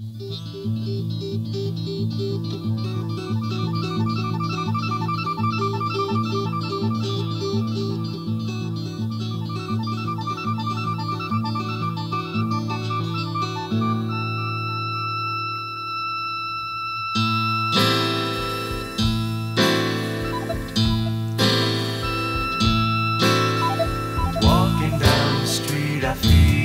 Walking down the street, I feel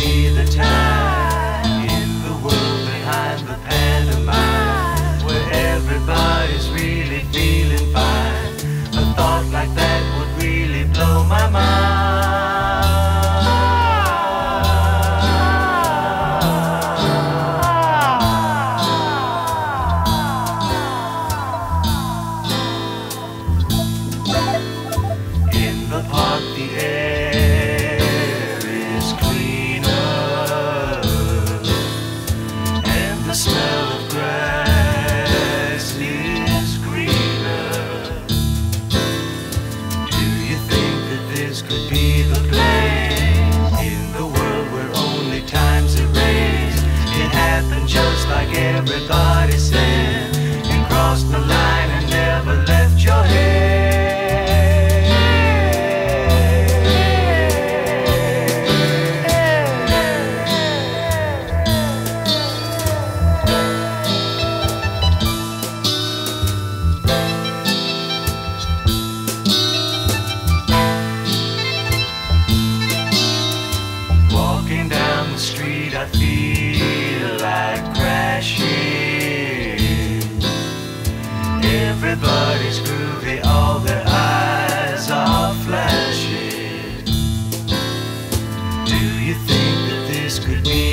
be the time in the world behind the pantomime where everybody's really feeling fine? A thought like that would really blow my mind. In the park, this could be the place in the world where only time's erased? It happened just like everybody said. Feel like crashing. Everybody's groovy, all their eyes are flashing. Do you think that this could be